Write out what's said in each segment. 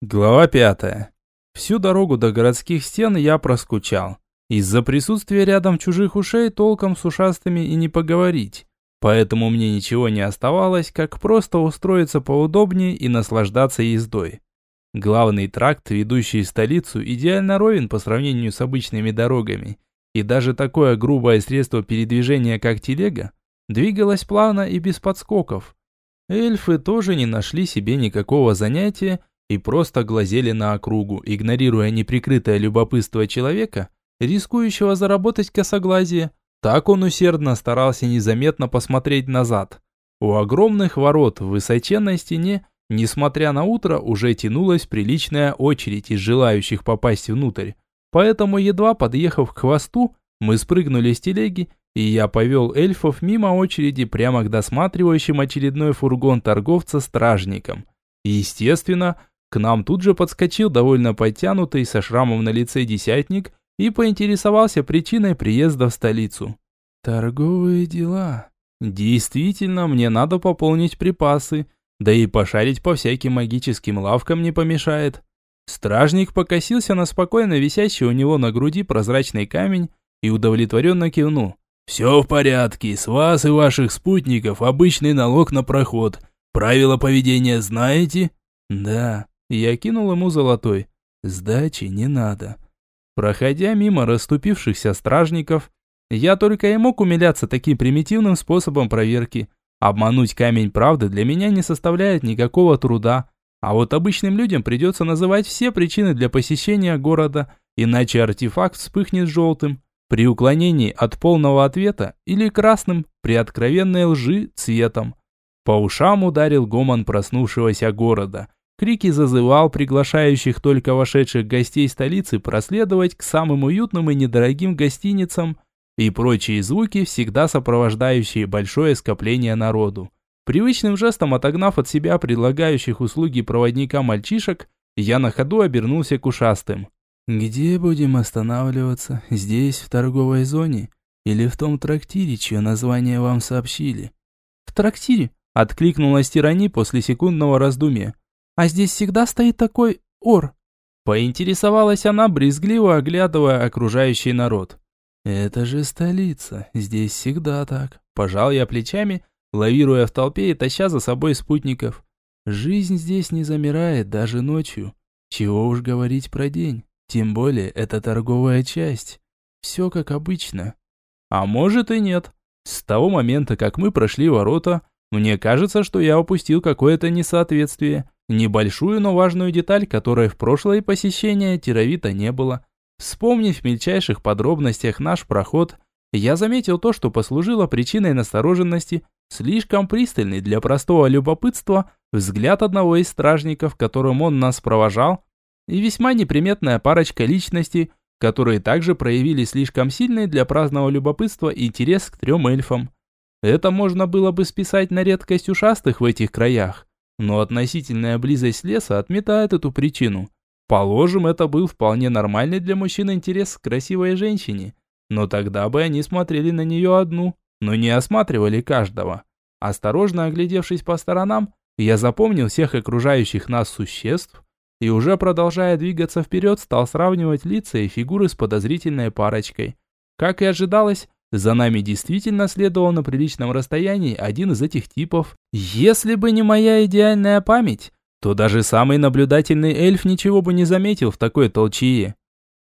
Глава пятая. Всю дорогу до городских стен я проскучал. Из-за присутствия рядом чужих ушей толком с ушастыми и не поговорить. Поэтому мне ничего не оставалось, как просто устроиться поудобнее и наслаждаться ездой. Главный тракт, ведущий в столицу, идеально ровен по сравнению с обычными дорогами. И даже такое грубое средство передвижения, как телега, двигалось плавно и без подскоков. Эльфы тоже не нашли себе никакого занятия и просто глазели на округу, игнорируя неприкрытое любопытство человека, рискующего заработать косоглазие. Так он усердно старался незаметно посмотреть назад. У огромных ворот в высоченной стене, несмотря на утро, уже тянулась приличная очередь из желающих попасть внутрь. Поэтому, едва подъехав к хвосту, мы спрыгнули с телеги, и я повел эльфов мимо очереди прямо к досматривающим очередной фургон торговца стражникам. Естественно, к нам тут же подскочил довольно подтянутый со шрамом на лице десятник и поинтересовался причиной приезда в столицу. «Торговые дела. Действительно, мне надо пополнить припасы, да и пошарить по всяким магическим лавкам не помешает». Стражник покосился на спокойно висящий у него на груди прозрачный камень и удовлетворенно кивнул. «Все в порядке, с вас и ваших спутников обычный налог на проход. Правила поведения знаете?» «Да», я кинул ему золотой. Сдачи не надо. Проходя мимо расступившихся стражников, я только и мог умиляться таким примитивным способом проверки. Обмануть камень правды для меня не составляет никакого труда. А вот обычным людям придется называть все причины для посещения города, иначе артефакт вспыхнет желтым при уклонении от полного ответа или красным при откровенной лжи цветом. По ушам ударил гомон проснувшегося города – Крики зазывал приглашающих только вошедших гостей столицы проследовать к самым уютным и недорогим гостиницам и прочие звуки, всегда сопровождающие большое скопление народу. Привычным жестом отогнав от себя предлагающих услуги проводника мальчишек, я на ходу обернулся к ушастым. «Где будем останавливаться? Здесь, в торговой зоне? Или в том трактире, чье название вам сообщили?» «В трактире», — откликнулась Тирани после секундного раздумья. А здесь всегда стоит такой ор?» Поинтересовалась она, брезгливо оглядывая окружающий народ. «Это же столица, здесь всегда так». Пожал я плечами, лавируя в толпе и таща за собой спутников. «Жизнь здесь не замирает даже ночью. Чего уж говорить про день. Тем более, это торговая часть. Все как обычно». «А может и нет. С того момента, как мы прошли ворота, мне кажется, что я упустил какое-то несоответствие». Небольшую, но важную деталь, которой в прошлое посещение Тировита не было. Вспомнив в мельчайших подробностях наш проход, я заметил то, что послужило причиной настороженности, слишком пристальный для простого любопытства взгляд одного из стражников, которым он нас провожал, и весьма неприметная парочка личностей, которые также проявили слишком сильный для праздного любопытства интерес к трем эльфам. Это можно было бы списать на редкость ушастых в этих краях. Но относительная близость леса отметает эту причину. Положим, это был вполне нормальный для мужчин интерес к красивой женщине. Но тогда бы они смотрели на нее одну, но не осматривали каждого. Осторожно оглядевшись по сторонам, я запомнил всех окружающих нас существ и уже продолжая двигаться вперед, стал сравнивать лица и фигуры с подозрительной парочкой. Как и ожидалось, за нами действительно следовал на приличном расстоянии один из этих типов. Если бы не моя идеальная память, то даже самый наблюдательный эльф ничего бы не заметил в такой толчее.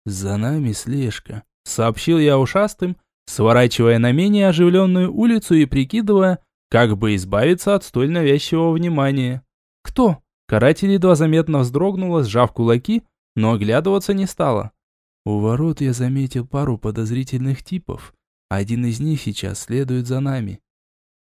«За нами слежка», — сообщил я ушастым, сворачивая на менее оживленную улицу и прикидывая, как бы избавиться от столь навязчивого внимания. «Кто?» Каратель едва заметно вздрогнула, сжав кулаки, но оглядываться не стала. У ворот я заметил пару подозрительных типов. Один из них сейчас следует за нами.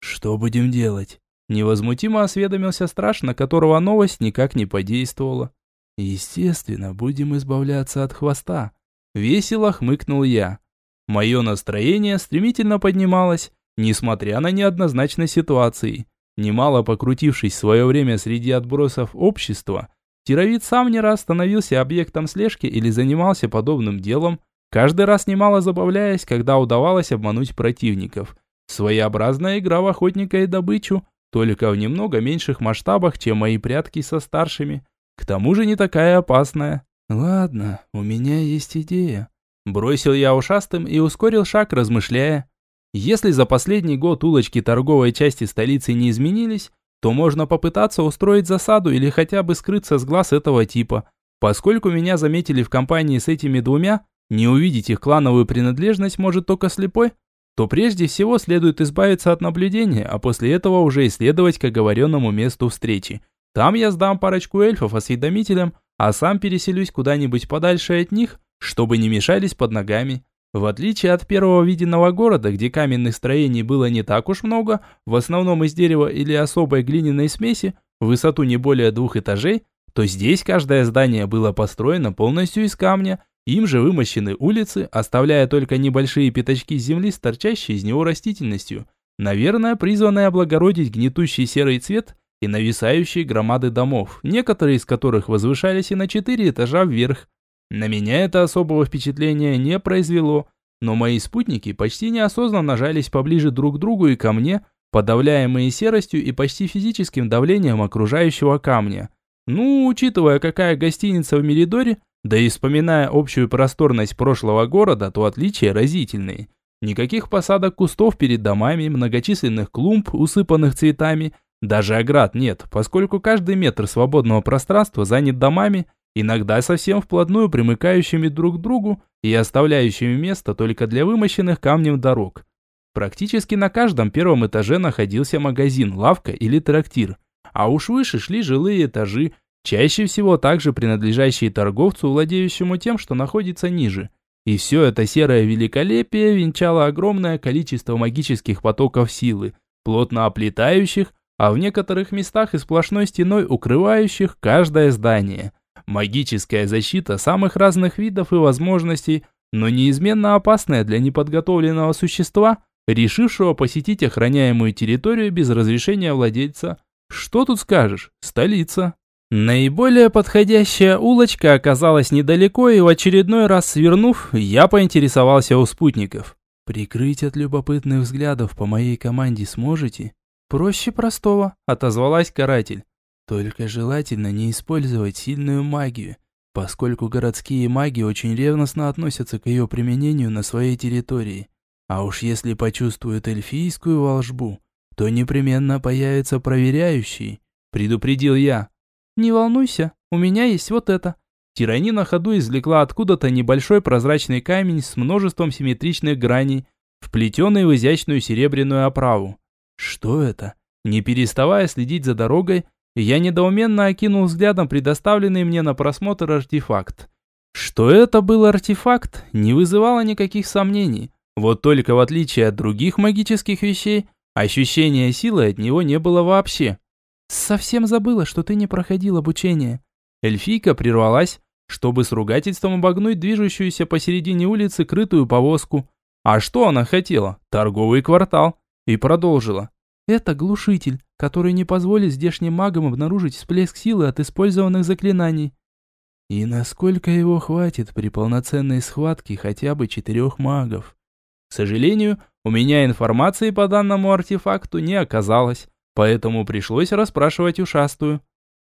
Что будем делать? Невозмутимо осведомился страж, на которого новость никак не подействовала. Естественно, будем избавляться от хвоста. Весело хмыкнул я. Мое настроение стремительно поднималось, несмотря на неоднозначность ситуации. Немало покрутившись в свое время среди отбросов общества, Тировид сам не раз становился объектом слежки или занимался подобным делом, Каждый раз немало забавляясь, когда удавалось обмануть противников. Своеобразная игра в охотника и добычу, только в немного меньших масштабах, чем мои прятки со старшими. К тому же не такая опасная. Ладно, у меня есть идея. Бросил я ушастым и ускорил шаг, размышляя. Если за последний год улочки торговой части столицы не изменились, то можно попытаться устроить засаду или хотя бы скрыться с глаз этого типа. Поскольку меня заметили в компании с этими двумя, не увидеть их клановую принадлежность может только слепой, то прежде всего следует избавиться от наблюдения, а после этого уже исследовать к оговоренному месту встречи. Там я сдам парочку эльфов осведомителям, а сам переселюсь куда-нибудь подальше от них, чтобы не мешались под ногами. В отличие от первого виденного города, где каменных строений было не так уж много, в основном из дерева или особой глиняной смеси, высоту не более двух этажей, то здесь каждое здание было построено полностью из камня, им же вымощены улицы, оставляя только небольшие пятачки земли с торчащей из него растительностью, наверное, призванной облагородить гнетущий серый цвет и нависающие громады домов, некоторые из которых возвышались и на четыре этажа вверх. На меня это особого впечатления не произвело, но мои спутники почти неосознанно жались поближе друг к другу и ко мне, подавляемые серостью и почти физическим давлением окружающего камня. Ну, учитывая, какая гостиница в Меридоре, да и вспоминая общую просторность прошлого города, то отличия разительные. Никаких посадок кустов перед домами, многочисленных клумб, усыпанных цветами, даже оград нет, поскольку каждый метр свободного пространства занят домами иногда совсем вплотную примыкающими друг к другу и оставляющими место только для вымощенных камнем дорог. Практически на каждом первом этаже находился магазин, лавка или трактир, а уж выше шли жилые этажи, чаще всего также принадлежащие торговцу, владеющему тем, что находится ниже. И все это серое великолепие венчало огромное количество магических потоков силы, плотно оплетающих, а в некоторых местах и сплошной стеной укрывающих каждое здание – Магическая защита самых разных видов и возможностей, но неизменно опасная для неподготовленного существа, решившего посетить охраняемую территорию без разрешения владельца. Что тут скажешь? Столица. Наиболее подходящая улочка оказалась недалеко, и в очередной раз свернув, я поинтересовался у спутников. «Прикрыть от любопытных взглядов по моей команде сможете?» «Проще простого», — отозвалась каратель. Только желательно не использовать сильную магию, поскольку городские маги очень ревностно относятся к ее применению на своей территории. А уж если почувствуют эльфийскую волшбу, то непременно появятся проверяющие, предупредил я. Не волнуйся, у меня есть вот это. Тирани на ходу извлекла откуда-то небольшой прозрачный камень с множеством симметричных граней, вплетенный в изящную серебряную оправу. Что это? Не переставая следить за дорогой, я недоуменно окинул взглядом предоставленный мне на просмотр артефакт. Что это был артефакт, не вызывало никаких сомнений. Вот только в отличие от других магических вещей, ощущения силы от него не было вообще. «Совсем забыла, что ты не проходил обучение». Эльфийка прервалась, чтобы с ругательством обогнуть движущуюся посередине улицы крытую повозку. А что она хотела? Торговый квартал. И продолжила. Это глушитель, который не позволит здешним магам обнаружить всплеск силы от использованных заклинаний. И насколько его хватит при полноценной схватке хотя бы четырех магов? К сожалению, у меня информации по данному артефакту не оказалось, поэтому пришлось расспрашивать ушастую.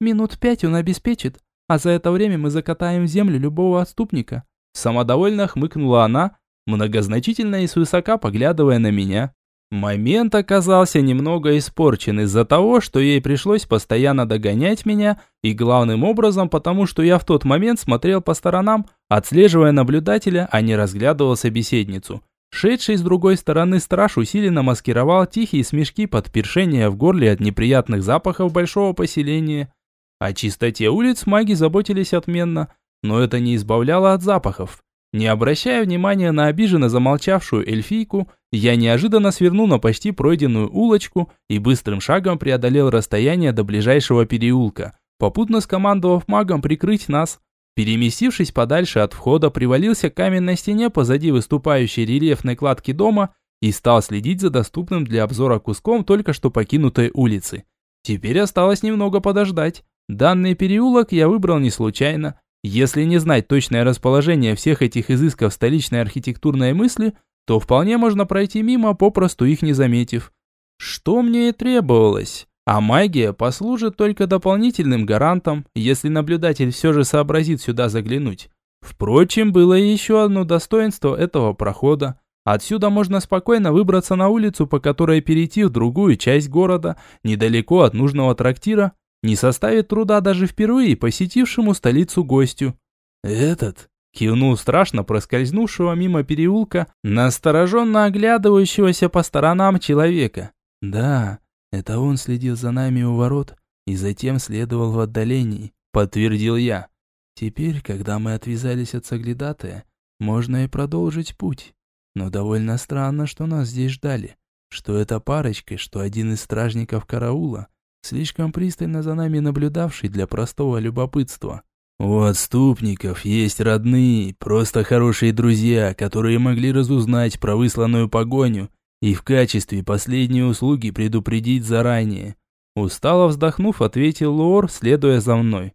Минут пять он обеспечит, а за это время мы закатаем в землю любого отступника. Самодовольно хмыкнула она, многозначительно и свысока поглядывая на меня. Момент оказался немного испорчен из-за того, что ей пришлось постоянно догонять меня, и главным образом потому, что я в тот момент смотрел по сторонам, отслеживая наблюдателя, а не разглядывал собеседницу. Шедший с другой стороны страж усиленно маскировал тихие смешки под першение в горле от неприятных запахов большого поселения. О чистоте улиц маги заботились отменно, но это не избавляло от запахов. Не обращая внимания на обиженно замолчавшую эльфийку, я неожиданно свернул на почти пройденную улочку и быстрым шагом преодолел расстояние до ближайшего переулка, попутно скомандовав магом прикрыть нас. Переместившись подальше от входа, привалился к каменной стене позади выступающей рельефной кладки дома и стал следить за доступным для обзора куском только что покинутой улицы. Теперь осталось немного подождать. Данный переулок я выбрал не случайно. Если не знать точное расположение всех этих изысков столичной архитектурной мысли, то вполне можно пройти мимо, попросту их не заметив. Что мне и требовалось. А магия послужит только дополнительным гарантом, если наблюдатель все же сообразит сюда заглянуть. Впрочем, было еще одно достоинство этого прохода. Отсюда можно спокойно выбраться на улицу, по которой перейти в другую часть города, недалеко от нужного трактира, не составит труда даже впервые посетившему столицу гостю. «Этот?» – кивнул страшно проскользнувшего мимо переулка, настороженно оглядывающегося по сторонам человека. «Да, это он следил за нами у ворот и затем следовал в отдалении», – подтвердил я. «Теперь, когда мы отвязались от соглядатая, можно и продолжить путь. Но довольно странно, что нас здесь ждали. Что эта парочка, что один из стражников караула, слишком пристально за нами наблюдавший для простого любопытства. У отступников есть родные, просто хорошие друзья, которые могли разузнать про высланную погоню и в качестве последней услуги предупредить заранее. Устало вздохнув, ответил Лор, следуя за мной.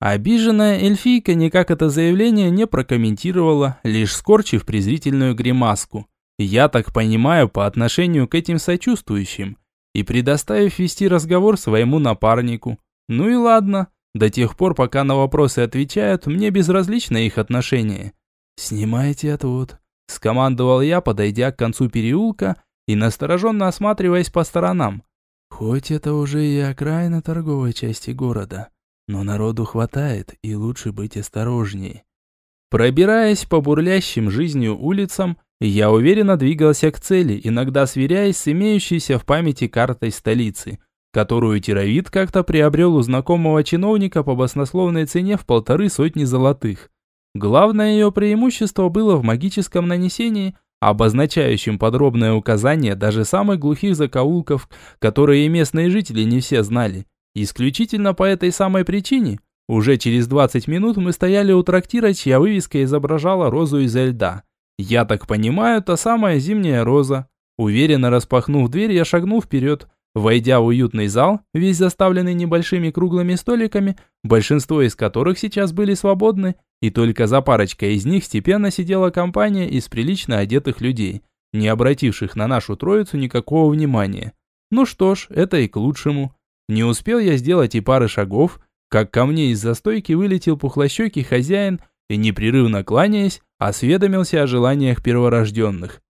Обиженная эльфийка никак это заявление не прокомментировала, лишь скорчив презрительную гримаску. Я так понимаю, по отношению к этим сочувствующим, и предоставив вести разговор своему напарнику. Ну и ладно, до тех пор, пока на вопросы отвечают, мне безразлично их отношение. «Снимайте отвод», – скомандовал я, подойдя к концу переулка и настороженно осматриваясь по сторонам. «Хоть это уже и окраина торговой части города». Но народу хватает, и лучше быть осторожней. Пробираясь по бурлящим жизнью улицам, я уверенно двигался к цели, иногда сверяясь с имеющейся в памяти картой столицы, которую Тировид как-то приобрел у знакомого чиновника по баснословной цене в полторы сотни золотых. Главное ее преимущество было в магическом нанесении, обозначающем подробное указание даже самых глухих закоулков, которые местные жители не все знали. Исключительно по этой самой причине, уже через 20 минут мы стояли у трактира, чья вывеска изображала розу из льда. Я так понимаю, та самая зимняя роза. Уверенно распахнув дверь, я шагнул вперед. Войдя в уютный зал, весь заставленный небольшими круглыми столиками, большинство из которых сейчас были свободны, и только за парочкой из них степенно сидела компания из прилично одетых людей, не обративших на нашу троицу никакого внимания. Ну что ж, это и к лучшему. Не успел я сделать и пары шагов, как ко мне из застойки вылетел пухлощекий хозяин и, непрерывно кланяясь, осведомился о желаниях перворожденных.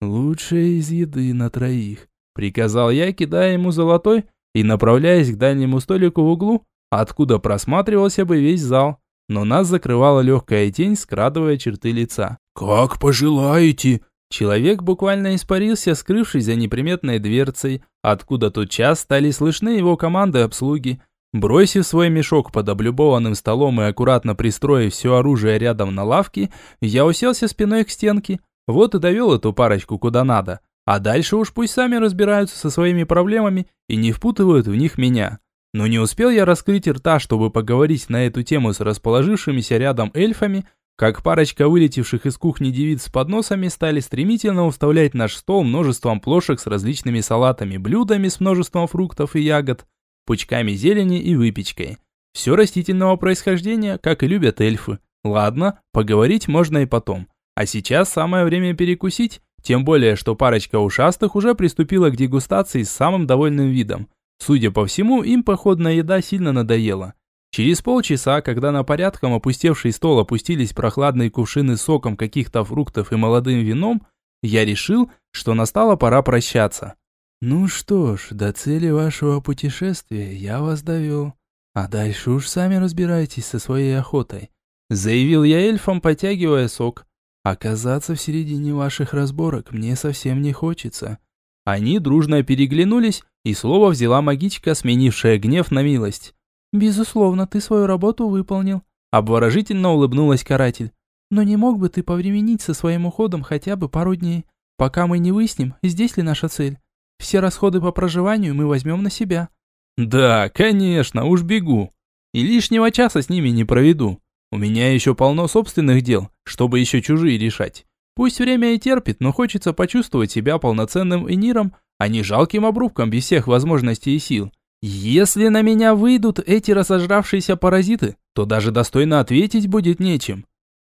«Лучшее из еды на троих», — приказал я, кидая ему золотой и направляясь к дальнему столику в углу, откуда просматривался бы весь зал, но нас закрывала легкая тень, скрадывая черты лица. «Как пожелаете», Человек буквально испарился, скрывшись за неприметной дверцей, откуда тот час стали слышны его команды обслуги. Бросив свой мешок под облюбованным столом и аккуратно пристроив все оружие рядом на лавке, я уселся спиной к стенке. Вот и довел эту парочку куда надо. А дальше уж пусть сами разбираются со своими проблемами и не впутывают в них меня. Но не успел я раскрыть рта, чтобы поговорить на эту тему с расположившимися рядом эльфами, как парочка вылетевших из кухни девиц с подносами стали стремительно уставлять наш стол множеством плошек с различными салатами, блюдами с множеством фруктов и ягод, пучками зелени и выпечкой. Все растительного происхождения, как и любят эльфы. Ладно, поговорить можно и потом. А сейчас самое время перекусить, тем более, что парочка ушастых уже приступила к дегустации с самым довольным видом. Судя по всему, им походная еда сильно надоела. Через полчаса, когда на порядком опустевший стол опустились прохладные кувшины с соком каких-то фруктов и молодым вином, я решил, что настала пора прощаться. «Ну что ж, до цели вашего путешествия я вас довел. А дальше уж сами разбирайтесь со своей охотой», заявил я эльфам, потягивая сок. «Оказаться в середине ваших разборок мне совсем не хочется». Они дружно переглянулись, и слово взяла магичка, сменившая гнев на милость. «Безусловно, ты свою работу выполнил», – обворожительно улыбнулась каратель. «Но не мог бы ты повременить со своим уходом хотя бы пару дней, пока мы не выясним, здесь ли наша цель? Все расходы по проживанию мы возьмем на себя». «Да, конечно, уж бегу. И лишнего часа с ними не проведу. У меня еще полно собственных дел, чтобы еще чужие решать. Пусть время и терпит, но хочется почувствовать себя полноценным эниром, а не жалким обрубком без всех возможностей и сил. Если на меня выйдут эти разожравшиеся паразиты, то даже достойно ответить будет нечем.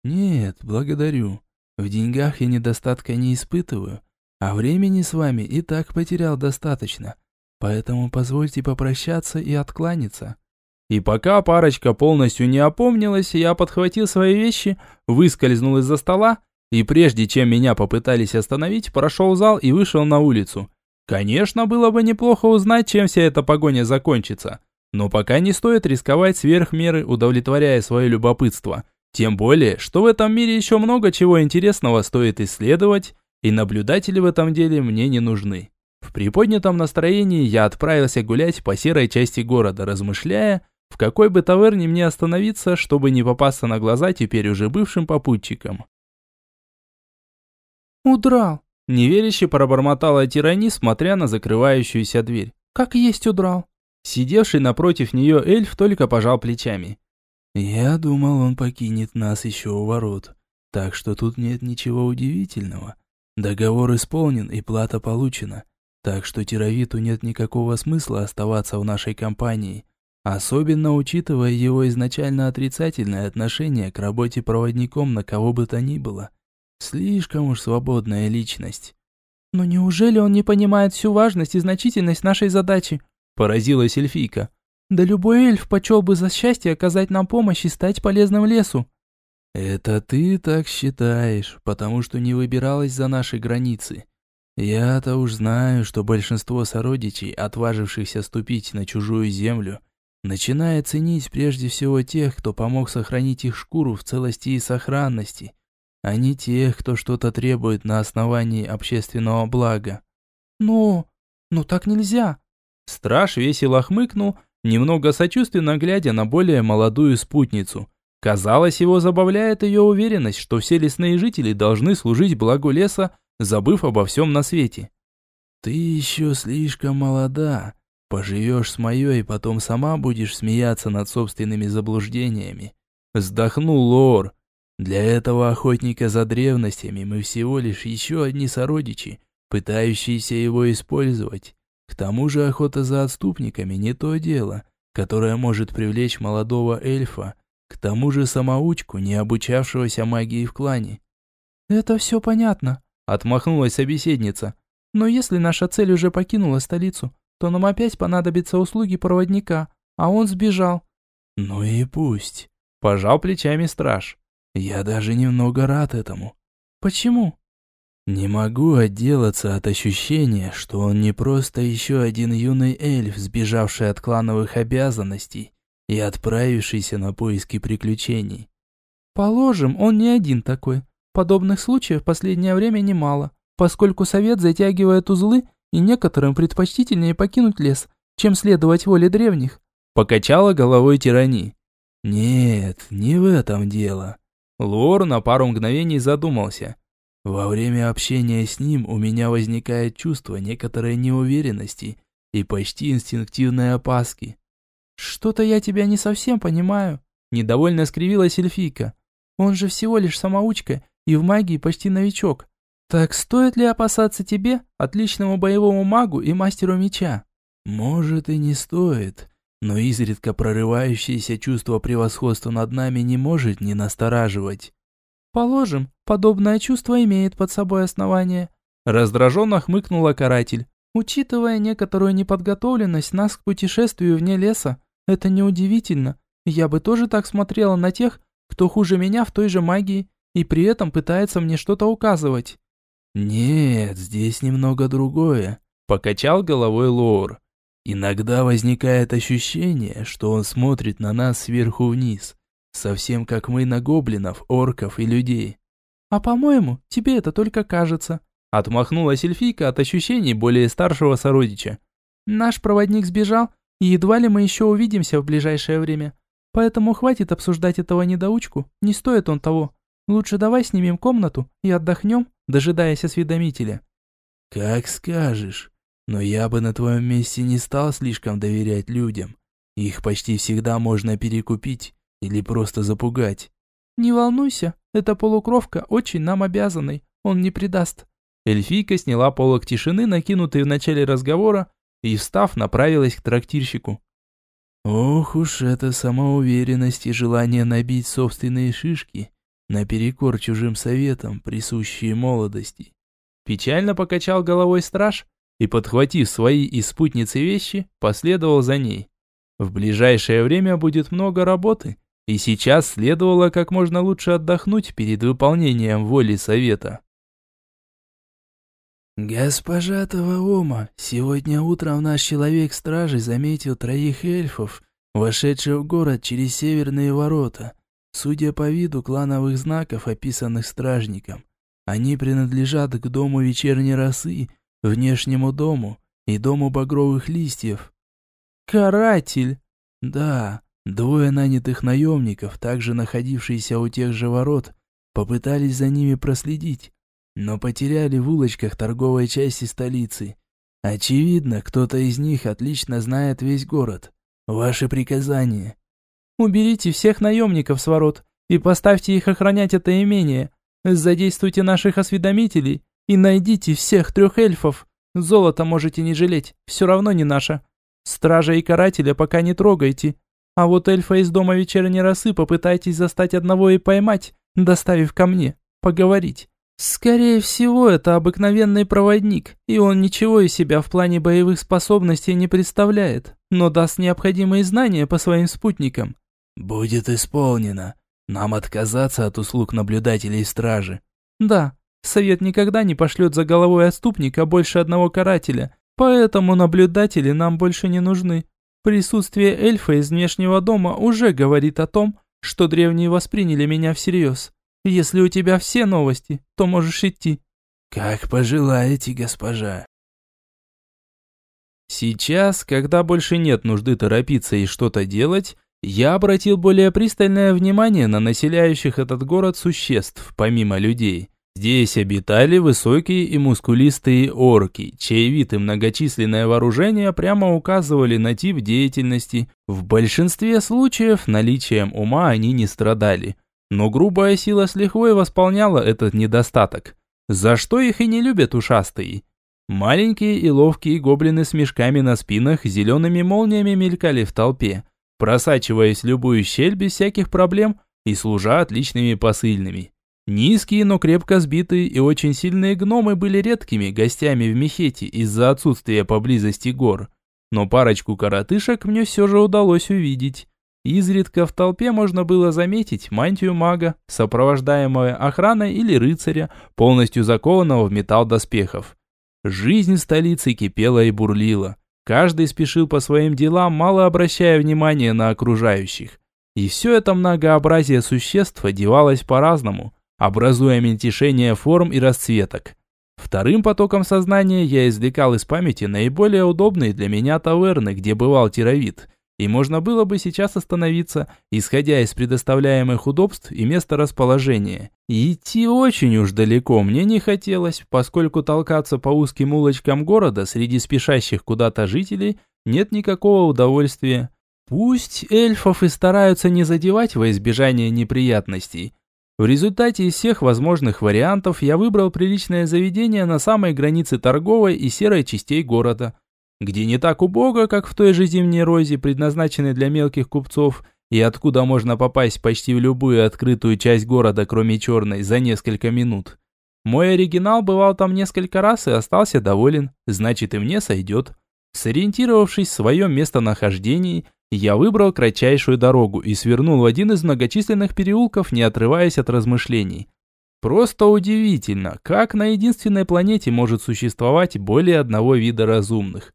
Нет, благодарю. В деньгах я недостатка не испытываю, а времени с вами и так потерял достаточно. поэтому позвольте попрощаться и откланяться». И пока парочка полностью не опомнилась, я подхватил свои вещи, выскользнул из-за стола и прежде чем меня попытались остановить, прошел зал и вышел на улицу. Конечно, было бы неплохо узнать, чем вся эта погоня закончится, но пока не стоит рисковать сверх меры, удовлетворяя свое любопытство. Тем более, что в этом мире еще много чего интересного стоит исследовать, и наблюдатели в этом деле мне не нужны. В приподнятом настроении я отправился гулять по серой части города, размышляя, в какой бы таверне мне остановиться, чтобы не попасться на глаза теперь уже бывшим попутчикам. «Удрал!» – неверяще пробормотала тирани, смотря на закрывающуюся дверь. «Как есть удрал!» Сидевший напротив нее эльф только пожал плечами. «Я думал, он покинет нас еще у ворот, так что тут нет ничего удивительного. Договор исполнен и плата получена, так что Тировиту нет никакого смысла оставаться в нашей компании, особенно учитывая его изначально отрицательное отношение к работе проводником на кого бы то ни было. Слишком уж свободная личность». «Но неужели он не понимает всю важность и значительность нашей задачи?» Поразилась эльфийка. Да любой эльф почел бы за счастье оказать нам помощь и стать полезным лесу. Это ты так считаешь, потому что не выбиралась за наши границы. Я-то уж знаю, что большинство сородичей, отважившихся ступить на чужую землю, начинает ценить прежде всего тех, кто помог сохранить их шкуру в целости и сохранности, а не тех, кто что-то требует на основании общественного блага. Но, но так нельзя. Страж весело хмыкнул, немного сочувственно глядя на более молодую спутницу. Казалось, его забавляет ее уверенность, что все лесные жители должны служить благу леса, забыв обо всем на свете. «Ты еще слишком молода. Поживешь с моей, потом сама будешь смеяться над собственными заблуждениями». Вздохнул Лор. «Для этого охотника за древностями мы всего лишь еще одни сородичи, пытающиеся его использовать. К тому же охота за отступниками не то дело, которое может привлечь молодого эльфа, к тому же самоучку, не обучавшегося магии в клане. «Это все понятно», — отмахнулась собеседница. «Но если наша цель уже покинула столицу, то нам опять понадобятся услуги проводника, а он сбежал». «Ну и пусть», — пожал плечами страж. «Я даже немного рад этому». «Почему?» Не могу отделаться от ощущения, что он не просто еще один юный эльф, сбежавший от клановых обязанностей и отправившийся на поиски приключений. Положим, он не один такой. Подобных случаев в последнее время немало, поскольку совет затягивает узлы, и некоторым предпочтительнее покинуть лес, чем следовать воле древних. Покачала головой тирани. Нет, не в этом дело. Лор на пару мгновений задумался. Во время общения с ним у меня возникает чувство некоторой неуверенности и почти инстинктивной опаски. «Что-то я тебя не совсем понимаю», – недовольно скривилась эльфийка. «Он же всего лишь самоучка и в магии почти новичок. Так стоит ли опасаться тебе, отличному боевому магу и мастеру меча?» «Может и не стоит, но изредка прорывающееся чувство превосходства над нами не может не настораживать». Положим, подобное чувство имеет под собой основание. Раздраженно хмыкнула каратель. Учитывая некоторую неподготовленность нас к путешествию вне леса, это неудивительно. Я бы тоже так смотрела на тех, кто хуже меня в той же магии и при этом пытается мне что-то указывать. Нет, здесь немного другое, покачал головой Лор. Иногда возникает ощущение, что он смотрит на нас сверху вниз, Совсем как мы на гоблинов, орков и людей. А по-моему, тебе это только кажется. Отмахнулась эльфийка от ощущений более старшего сородича. Наш проводник сбежал, и едва ли мы еще увидимся в ближайшее время. Поэтому хватит обсуждать этого недоучку, не стоит он того. Лучше давай снимем комнату и отдохнем, дожидаясь осведомителя. Как скажешь, но я бы на твоем месте не стал слишком доверять людям. Их почти всегда можно перекупить. Или просто запугать? Не волнуйся, эта полукровка очень нам обязанный, он не предаст. Эльфийка сняла полок тишины, накинутый в начале разговора, и, встав, направилась к трактирщику. Ох уж эта самоуверенность и желание набить собственные шишки, наперекор чужим советам, присущие молодости. Печально покачал головой страж, и, подхватив свои и спутницы вещи, последовал за ней. В ближайшее время будет много работы, и сейчас следовало как можно лучше отдохнуть перед выполнением воли совета. «Госпожа Таваома, сегодня утром наш человек-стражи заметил троих эльфов, вошедших в город через северные ворота. Судя по виду клановых знаков, описанных стражником, они принадлежат к дому вечерней росы, внешнему дому и дому багровых листьев. Каратель! Да, двое нанятых наемников, также находившиеся у тех же ворот, попытались за ними проследить, но потеряли в улочках торговой части столицы. Очевидно, кто-то из них отлично знает весь город. Ваши приказания. Уберите всех наемников с ворот и поставьте их охранять это имение. Задействуйте наших осведомителей и найдите всех трех эльфов. Золото можете не жалеть, все равно не наше. Стража и карателя пока не трогайте. А вот эльфа из дома вечерней росы попытайтесь застать одного и поймать, доставив ко мне, поговорить. Скорее всего, это обыкновенный проводник, и он ничего из себя в плане боевых способностей не представляет, но даст необходимые знания по своим спутникам. Будет исполнено. Нам отказаться от услуг наблюдателей стражи. Да, совет никогда не пошлет за головой отступника больше одного карателя, поэтому наблюдатели нам больше не нужны. Присутствие эльфа из внешнего дома уже говорит о том, что древние восприняли меня всерьез. Если у тебя все новости, то можешь идти». «Как пожелаете, госпожа». Сейчас, когда больше нет нужды торопиться и что-то делать, я обратил более пристальное внимание на населяющих этот город существ, помимо людей. Здесь обитали высокие и мускулистые орки, чей вид и многочисленное вооружение прямо указывали на тип деятельности. В большинстве случаев наличием ума они не страдали. Но грубая сила с лихвой восполняла этот недостаток. За что их и не любят ушастые. Маленькие и ловкие гоблины с мешками на спинах зелеными молниями мелькали в толпе, просачиваясь в любую щель без всяких проблем и служа отличными посыльными. Низкие, но крепко сбитые и очень сильные гномы были редкими гостями в Мехете из-за отсутствия поблизости гор. Но парочку коротышек мне все же удалось увидеть. Изредка в толпе можно было заметить мантию мага, сопровождаемую охраной или рыцаря, полностью закованного в металл доспехов. Жизнь столицы кипела и бурлила. Каждый спешил по своим делам, мало обращая внимания на окружающих. И все это многообразие существ одевалось по-разному, образуя мельтешение форм и расцветок. Вторым потоком сознания я извлекал из памяти наиболее удобные для меня таверны, где бывал тировид – и можно было бы сейчас остановиться, исходя из предоставляемых удобств и места расположения. Идти очень уж далеко мне не хотелось, поскольку толкаться по узким улочкам города среди спешащих куда-то жителей нет никакого удовольствия. Пусть эльфов и стараются не задевать во избежание неприятностей. В результате из всех возможных вариантов я выбрал приличное заведение на самой границе торговой и серой частей города – где не так убого, как в той же зимней розе, предназначенной для мелких купцов, и откуда можно попасть почти в любую открытую часть города, кроме черной, за несколько минут. Мой оригинал бывал там несколько раз и остался доволен, значит и мне сойдет. Сориентировавшись в своем местонахождении, я выбрал кратчайшую дорогу и свернул в один из многочисленных переулков, не отрываясь от размышлений. Просто удивительно, как на единственной планете может существовать более одного вида разумных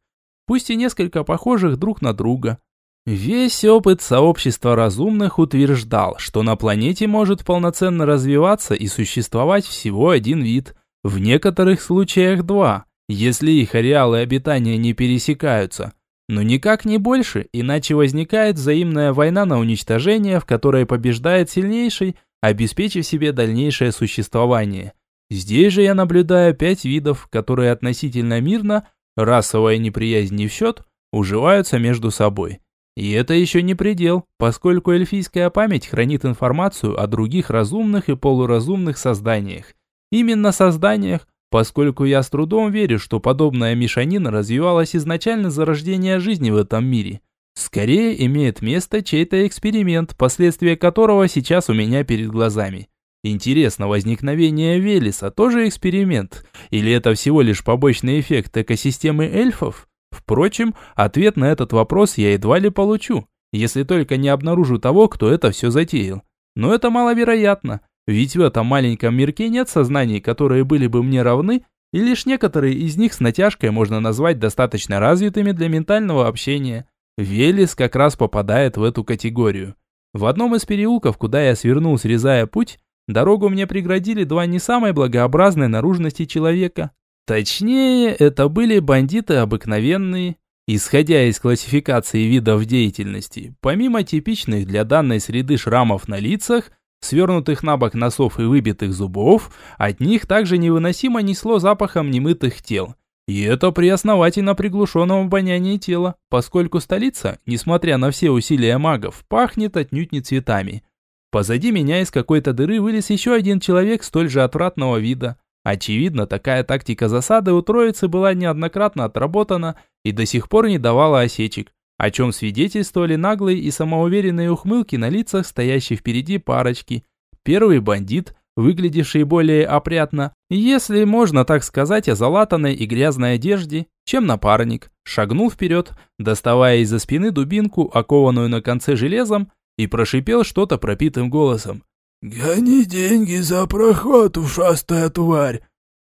пусть и несколько похожих друг на друга. Весь опыт сообщества разумных утверждал, что на планете может полноценно развиваться и существовать всего один вид, в некоторых случаях два, если их ареалы обитания не пересекаются. Но никак не больше, иначе возникает взаимная война на уничтожение, в которой побеждает сильнейший, обеспечив себе дальнейшее существование. Здесь же я наблюдаю пять видов, которые относительно мирно расовая неприязнь не в счет, уживаются между собой. И это еще не предел, поскольку эльфийская память хранит информацию о других разумных и полуразумных созданиях. Именно созданиях, поскольку я с трудом верю, что подобная мешанина развивалась изначально за рождения жизни в этом мире. Скорее имеет место чей-то эксперимент, последствия которого сейчас у меня перед глазами. Интересно, возникновение Велеса тоже эксперимент? Или это всего лишь побочный эффект экосистемы эльфов? Впрочем, ответ на этот вопрос я едва ли получу, если только не обнаружу того, кто это все затеял. Но это маловероятно, ведь в этом маленьком мирке нет сознаний, которые были бы мне равны, и лишь некоторые из них с натяжкой можно назвать достаточно развитыми для ментального общения. Велес как раз попадает в эту категорию. В одном из переулков, куда я свернул, срезая путь, дорогу мне преградили два не самой благообразной наружности человека. Точнее, это были бандиты обыкновенные, исходя из классификации видов деятельности. Помимо типичных для данной среды шрамов на лицах, свернутых на бок носов и выбитых зубов, от них также невыносимо несло запахом немытых тел. И это при основательно приглушенном обонянии тела, поскольку столица, несмотря на все усилия магов, пахнет отнюдь не цветами. Позади меня из какой-то дыры вылез еще один человек столь же отвратного вида. Очевидно, такая тактика засады у троицы была неоднократно отработана и до сих пор не давала осечек, о чем свидетельствовали наглые и самоуверенные ухмылки на лицах стоящей впереди парочки. Первый бандит, выглядевший более опрятно, если можно так сказать о залатанной и грязной одежде, чем напарник, шагнул вперед, доставая из-за спины дубинку, окованную на конце железом, и прошипел что-то пропитым голосом. «Гони деньги за проход, ушастая тварь!»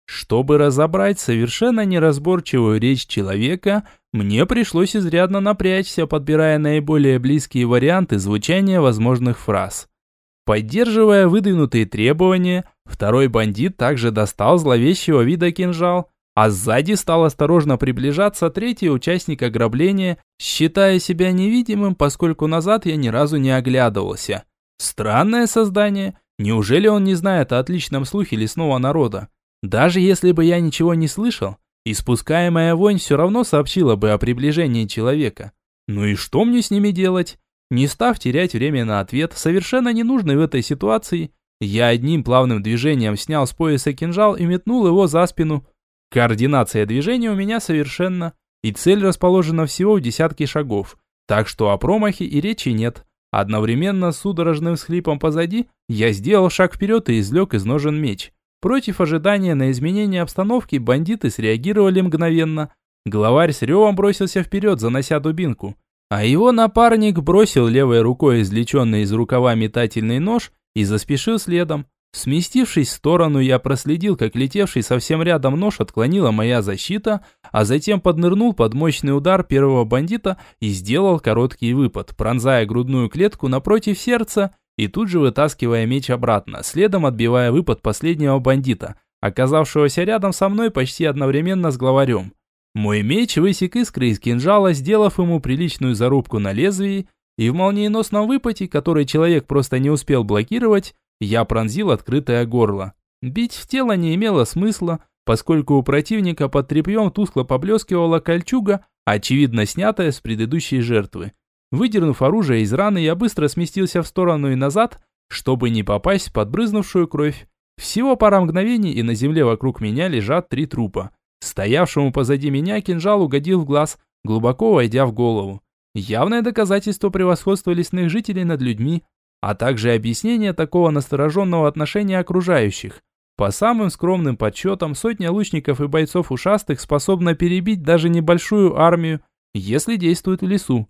Чтобы разобрать совершенно неразборчивую речь человека, мне пришлось изрядно напрячься, подбирая наиболее близкие варианты звучания возможных фраз. Поддерживая выдвинутые требования, второй бандит также достал зловещего вида кинжал, а сзади стал осторожно приближаться третий участник ограбления, считая себя невидимым, поскольку назад я ни разу не оглядывался. Странное создание. Неужели он не знает о отличном слухе лесного народа? Даже если бы я ничего не слышал, испускаемая вонь все равно сообщила бы о приближении человека. Ну и что мне с ними делать? Не став терять время на ответ, совершенно ненужный в этой ситуации, я одним плавным движением снял с пояса кинжал и метнул его за спину. Координация движения у меня совершенна, и цель расположена всего в десятке шагов, так что о промахе и речи нет. Одновременно с судорожным всхлипом позади, я сделал шаг вперед и извлек из ножен меч. Против ожидания на изменение обстановки бандиты среагировали мгновенно. Главарь с ревом бросился вперед, занося дубинку. А его напарник бросил левой рукой извлеченный из рукава метательный нож и заспешил следом. Сместившись в сторону, я проследил, как летевший совсем рядом нож отклонила моя защита, а затем поднырнул под мощный удар первого бандита и сделал короткий выпад, пронзая грудную клетку напротив сердца и тут же вытаскивая меч обратно, следом отбивая выпад последнего бандита, оказавшегося рядом со мной почти одновременно с главарем. Мой меч высек искры из кинжала, сделав ему приличную зарубку на лезвии, и в молниеносном выпаде, который человек просто не успел блокировать, я пронзил открытое горло. Бить в тело не имело смысла, поскольку у противника под тряпьем тускло поблескивала кольчуга, очевидно снятая с предыдущей жертвы. Выдернув оружие из раны, я быстро сместился в сторону и назад, чтобы не попасть под брызнувшую кровь. Всего пара мгновений, и на земле вокруг меня лежат три трупа. Стоявшему позади меня кинжал угодил в глаз, глубоко войдя в голову. Явное доказательство превосходства лесных жителей над людьми, а также объяснение такого настороженного отношения окружающих. По самым скромным подсчетам, сотня лучников и бойцов ушастых способна перебить даже небольшую армию, если действует в лесу.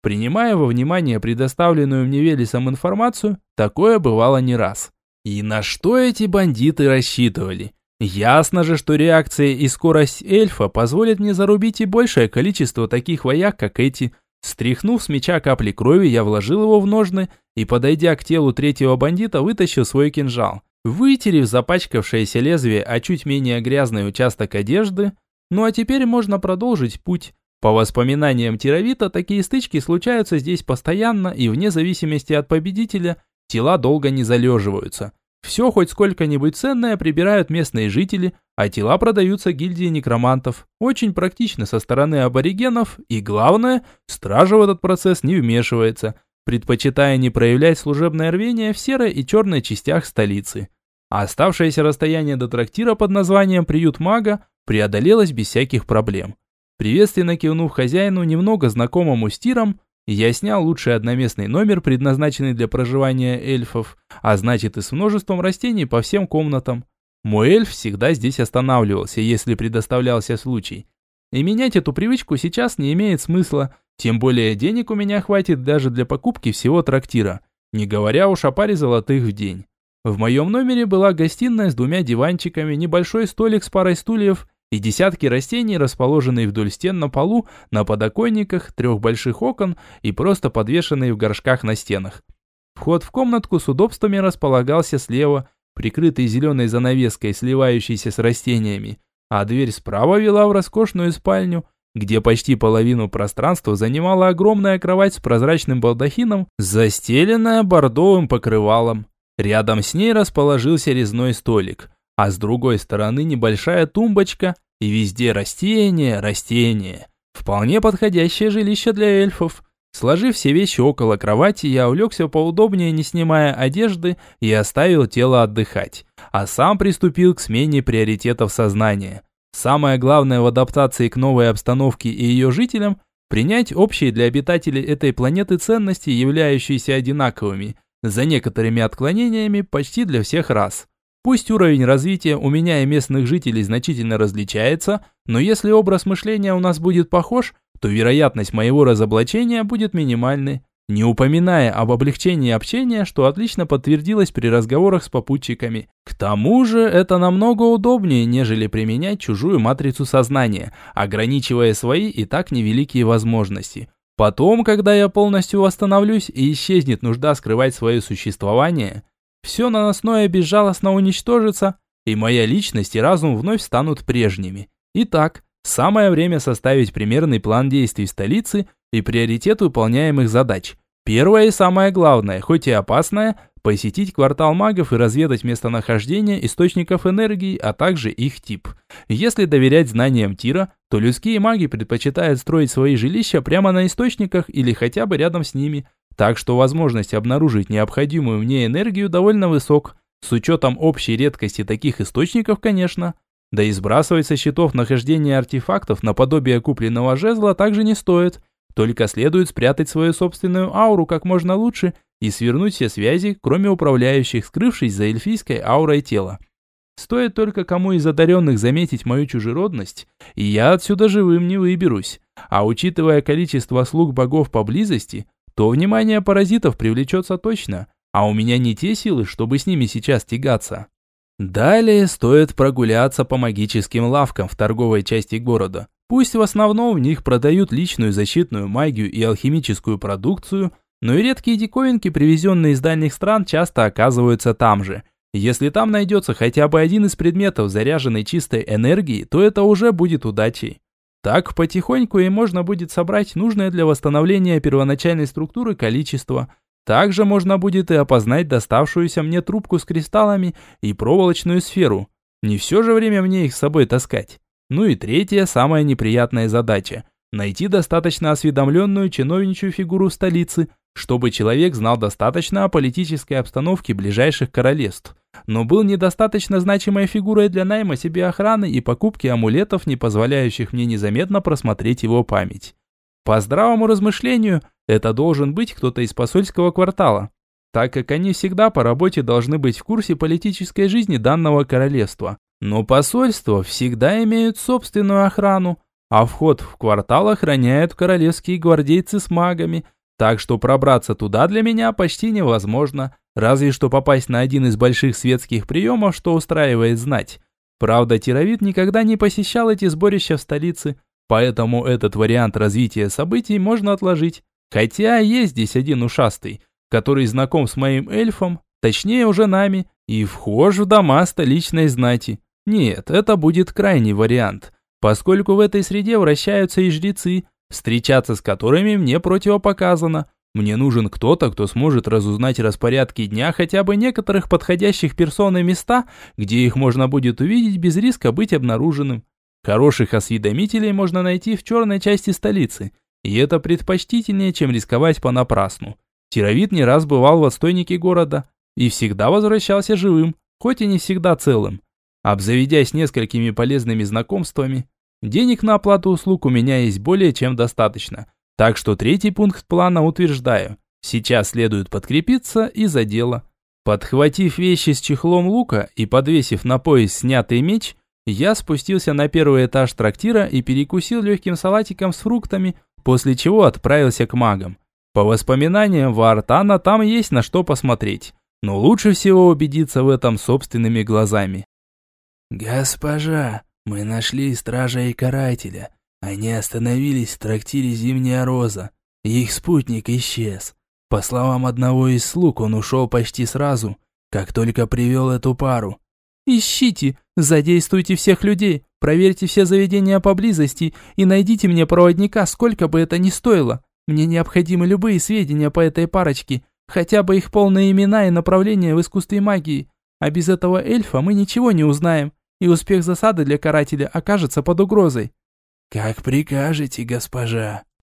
Принимая во внимание предоставленную мне Велесом информацию, такое бывало не раз. И на что эти бандиты рассчитывали? Ясно же, что реакция и скорость эльфа позволят мне зарубить и большее количество таких вояк, как эти – Стряхнув с меча капли крови, я вложил его в ножны и, подойдя к телу третьего бандита, вытащил свой кинжал. Вытерев запачкавшееся лезвие, а чуть менее грязный участок одежды, ну а теперь можно продолжить путь. По воспоминаниям Тировита, такие стычки случаются здесь постоянно, и вне зависимости от победителя, тела долго не залеживаются. Все хоть сколько-нибудь ценное прибирают местные жители, а тела продаются гильдии некромантов. Очень практично со стороны аборигенов, и главное, стража в этот процесс не вмешивается, предпочитая не проявлять служебное рвение в серой и черной частях столицы. А оставшееся расстояние до трактира под названием «Приют мага» преодолелось без всяких проблем. Приветственно кивнув хозяину, немного знакомому с тиром, Я снял лучший одноместный номер, предназначенный для проживания эльфов, а значит и с множеством растений по всем комнатам. Мой эльф всегда здесь останавливался, если предоставлялся случай. И менять эту привычку сейчас не имеет смысла, тем более денег у меня хватит даже для покупки всего трактира, не говоря уж о паре золотых в день. В моем номере была гостиная с двумя диванчиками, небольшой столик с парой стульев и десятки растений, расположенные вдоль стен на полу, на подоконниках, трех больших окон и просто подвешенные в горшках на стенах. Вход в комнатку с удобствами располагался слева, прикрытый зеленой занавеской, сливающейся с растениями, а дверь справа вела в роскошную спальню, где почти половину пространства занимала огромная кровать с прозрачным балдахином, застеленная бордовым покрывалом. Рядом с ней расположился резной столик – а с другой стороны небольшая тумбочка и везде растения, растения. Вполне подходящее жилище для эльфов. Сложив все вещи около кровати, я улегся поудобнее, не снимая одежды, и оставил тело отдыхать, а сам приступил к смене приоритетов сознания. Самое главное в адаптации к новой обстановке и ее жителям – принять общие для обитателей этой планеты ценности, являющиеся одинаковыми, за некоторыми отклонениями почти для всех рас. Пусть уровень развития у меня и местных жителей значительно различается, но если образ мышления у нас будет похож, то вероятность моего разоблачения будет минимальной, не упоминая об облегчении общения, что отлично подтвердилось при разговорах с попутчиками. К тому же это намного удобнее, нежели применять чужую матрицу сознания, ограничивая свои и так невеликие возможности. Потом, когда я полностью восстановлюсь и исчезнет нужда скрывать свое существование, все наносное безжалостно уничтожится, и моя личность и разум вновь станут прежними. Итак, самое время составить примерный план действий столицы и приоритет выполняемых задач. Первое и самое главное, хоть и опасное, посетить квартал магов и разведать местонахождение источников энергии, а также их тип. Если доверять знаниям Тира, то людские маги предпочитают строить свои жилища прямо на источниках или хотя бы рядом с ними – так что возможность обнаружить необходимую мне энергию довольно высок, с учетом общей редкости таких источников, конечно. Да и сбрасывать со счетов нахождение артефактов наподобие купленного жезла также не стоит. Только следует спрятать свою собственную ауру как можно лучше и свернуть все связи, кроме управляющих, скрывшись за эльфийской аурой тела. Стоит только кому из одаренных заметить мою чужеродность, и я отсюда живым не выберусь. А учитывая количество слуг богов поблизости, то внимание паразитов привлечется точно, а у меня не те силы, чтобы с ними сейчас тягаться. Далее стоит прогуляться по магическим лавкам в торговой части города. Пусть в основном в них продают личную защитную магию и алхимическую продукцию, но и редкие диковинки, привезенные из дальних стран, часто оказываются там же. Если там найдется хотя бы один из предметов, заряженный чистой энергией, то это уже будет удачей. Так потихоньку и можно будет собрать нужное для восстановления первоначальной структуры количество. Также можно будет и опознать доставшуюся мне трубку с кристаллами и проволочную сферу. Не все же время мне их с собой таскать. Ну и третья, самая неприятная задача – найти достаточно осведомленную чиновничью фигуру столицы, чтобы человек знал достаточно о политической обстановке ближайших королевств, но был недостаточно значимой фигурой для найма себе охраны и покупки амулетов, не позволяющих мне незаметно просмотреть его память. По здравому размышлению, это должен быть кто-то из посольского квартала, так как они всегда по работе должны быть в курсе политической жизни данного королевства. Но посольства всегда имеют собственную охрану, а вход в квартал охраняют королевские гвардейцы с магами – так что пробраться туда для меня почти невозможно, разве что попасть на один из больших светских приемов, что устраивает знать. Правда, Тировид никогда не посещал эти сборища в столице, поэтому этот вариант развития событий можно отложить. Хотя есть здесь один ушастый, который знаком с моим эльфом, точнее уже нами, и вхож в дома столичной знати. Нет, это будет крайний вариант, поскольку в этой среде вращаются и жрецы, встречаться с которыми мне противопоказано. Мне нужен кто-то, кто сможет разузнать распорядки дня хотя бы некоторых подходящих персон и места, где их можно будет увидеть без риска быть обнаруженным. Хороших осведомителей можно найти в черной части столицы, и это предпочтительнее, чем рисковать понапрасну. Тировид не раз бывал в отстойнике города и всегда возвращался живым, хоть и не всегда целым. Обзаведясь несколькими полезными знакомствами, Денег на оплату услуг у меня есть более чем достаточно. Так что третий пункт плана утверждаю. Сейчас следует подкрепиться и за дело. Подхватив вещи с чехлом лука и подвесив на пояс снятый меч, я спустился на первый этаж трактира и перекусил легким салатиком с фруктами, после чего отправился к магам. По воспоминаниям Вартана там есть на что посмотреть, но лучше всего убедиться в этом собственными глазами. «Госпожа, мы нашли стража и карателя. Они остановились в трактире «Зимняя роза». Их спутник исчез. По словам одного из слуг, он ушел почти сразу, как только привел эту пару. «Ищите, задействуйте всех людей, проверьте все заведения поблизости и найдите мне проводника, сколько бы это ни стоило. Мне необходимы любые сведения по этой парочке, хотя бы их полные имена и направления в искусстве магии. А без этого эльфа мы ничего не узнаем, и успех засады для карателя окажется под угрозой». «Как прикажете, госпожа».